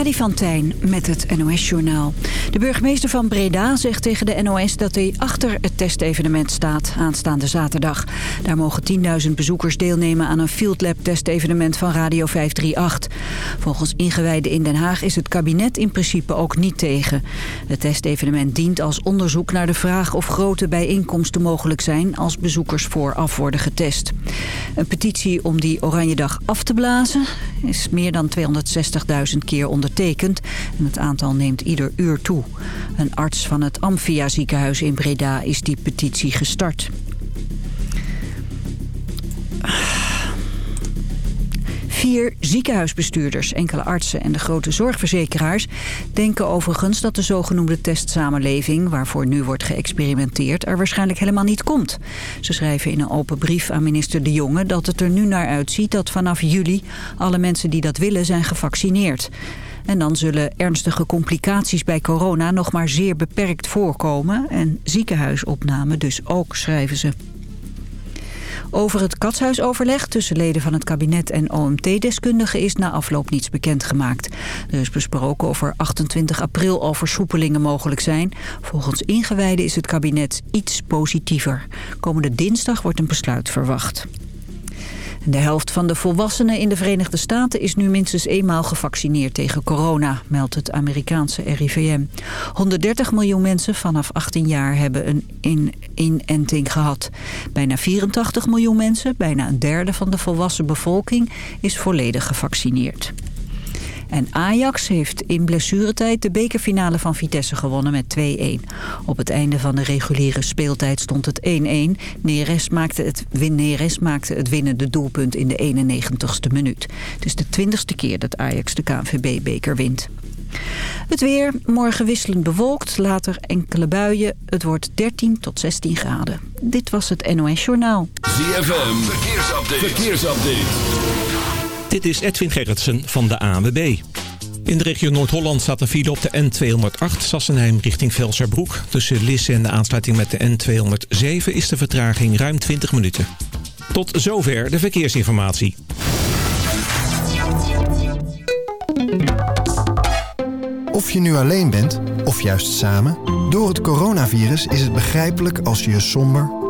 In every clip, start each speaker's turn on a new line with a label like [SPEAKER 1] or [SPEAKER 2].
[SPEAKER 1] Freddy van met het NOS-journaal. De burgemeester van Breda zegt tegen de NOS dat hij achter het testevenement staat aanstaande zaterdag. Daar mogen 10.000 bezoekers deelnemen aan een Field Lab testevenement van Radio 538. Volgens ingewijden in Den Haag is het kabinet in principe ook niet tegen. Het testevenement dient als onderzoek naar de vraag of grote bijeenkomsten mogelijk zijn als bezoekers vooraf worden getest. Een petitie om die Oranje Dag af te blazen is meer dan 260.000 keer ondertekend en het aantal neemt ieder uur toe. Een arts van het Amphia ziekenhuis in Breda is die petitie gestart. Vier ziekenhuisbestuurders, enkele artsen en de grote zorgverzekeraars... denken overigens dat de zogenoemde testsamenleving... waarvoor nu wordt geëxperimenteerd, er waarschijnlijk helemaal niet komt. Ze schrijven in een open brief aan minister De Jonge... dat het er nu naar uitziet dat vanaf juli alle mensen die dat willen zijn gevaccineerd. En dan zullen ernstige complicaties bij corona nog maar zeer beperkt voorkomen... en ziekenhuisopname dus ook, schrijven ze. Over het katshuisoverleg tussen leden van het kabinet en OMT-deskundigen is na afloop niets bekendgemaakt. Er is besproken of er 28 april al versoepelingen mogelijk zijn. Volgens ingewijden is het kabinet iets positiever. Komende dinsdag wordt een besluit verwacht. De helft van de volwassenen in de Verenigde Staten is nu minstens eenmaal gevaccineerd tegen corona, meldt het Amerikaanse RIVM. 130 miljoen mensen vanaf 18 jaar hebben een inenting gehad. Bijna 84 miljoen mensen, bijna een derde van de volwassen bevolking, is volledig gevaccineerd. En Ajax heeft in blessuretijd de bekerfinale van Vitesse gewonnen met 2-1. Op het einde van de reguliere speeltijd stond het 1-1. Neres maakte het, Neres maakte het winnende doelpunt in de 91ste minuut. Het is de twintigste keer dat Ajax de KNVB-beker wint. Het weer, morgen wisselend bewolkt, later enkele buien. Het wordt 13 tot 16 graden. Dit was het NOS Journaal.
[SPEAKER 2] ZFM, verkeersupdate. verkeersupdate.
[SPEAKER 3] Dit is Edwin Gerritsen van de ANWB. In de regio Noord-Holland staat een file op de N208 Sassenheim richting Velserbroek. Tussen Lisse en de aansluiting met de N207 is de vertraging ruim 20 minuten. Tot zover de verkeersinformatie.
[SPEAKER 4] Of je nu alleen bent, of juist samen... door het coronavirus is het begrijpelijk als je je somber,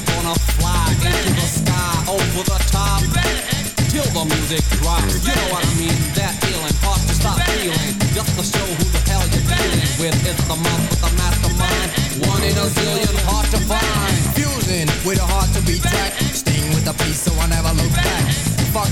[SPEAKER 5] You're gonna fly into the sky over the top. Till the music drops, you know what I mean? That feeling, hard to stop feeling. Just to show who the hell you're dealing with. It's the month with the mastermind.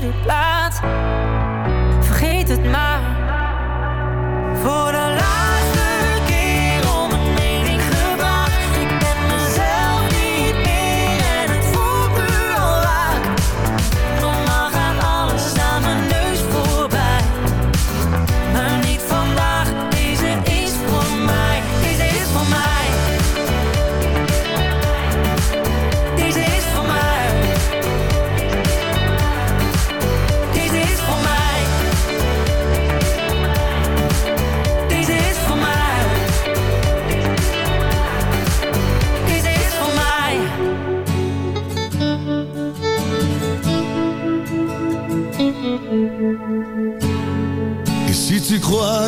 [SPEAKER 6] to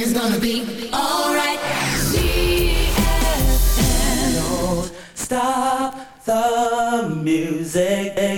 [SPEAKER 7] Everything's gonna be alright.
[SPEAKER 8] Stop the music.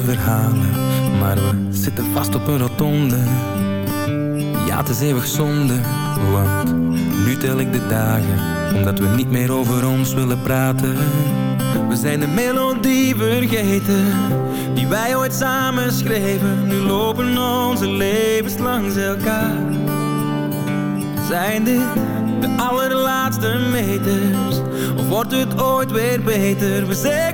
[SPEAKER 9] Verhalen. Maar we zitten vast op een rotonde. Ja, het is eeuwig zonde, want nu tel ik de dagen. Omdat we niet meer over ons willen praten. We zijn de melodie vergeten, die wij ooit samen schreven. Nu lopen onze levens langs elkaar. Zijn dit de allerlaatste meters? Of wordt het ooit weer beter? We zeggen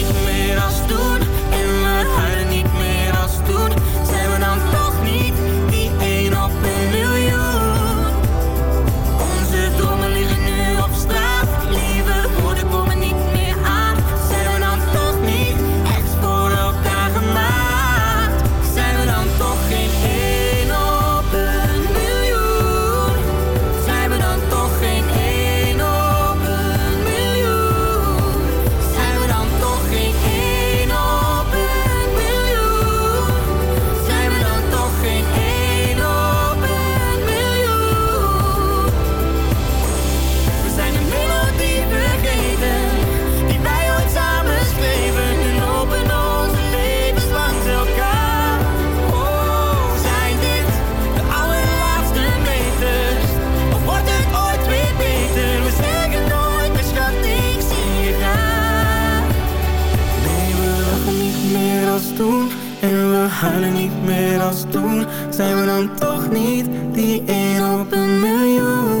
[SPEAKER 9] huilen niet meer als toen. Zijn we dan toch niet die één op een miljoen?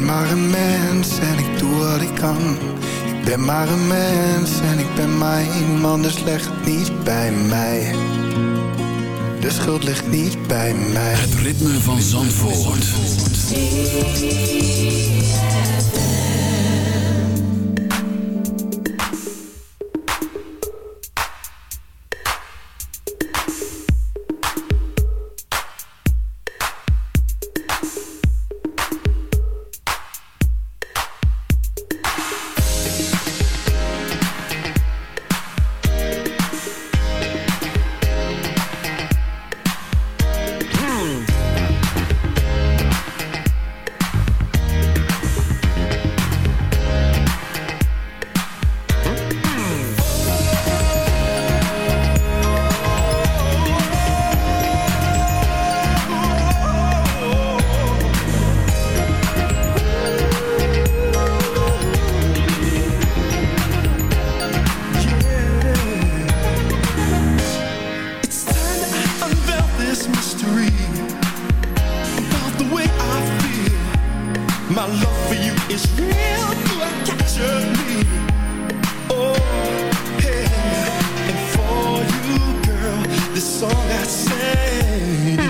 [SPEAKER 8] Ik ben maar een mens en ik doe wat ik kan. Ik ben maar een mens en ik ben maar iemand, dus leg het niet bij mij. De schuld ligt niet bij mij.
[SPEAKER 10] Het ritme van Zandvoort.
[SPEAKER 8] It's
[SPEAKER 10] say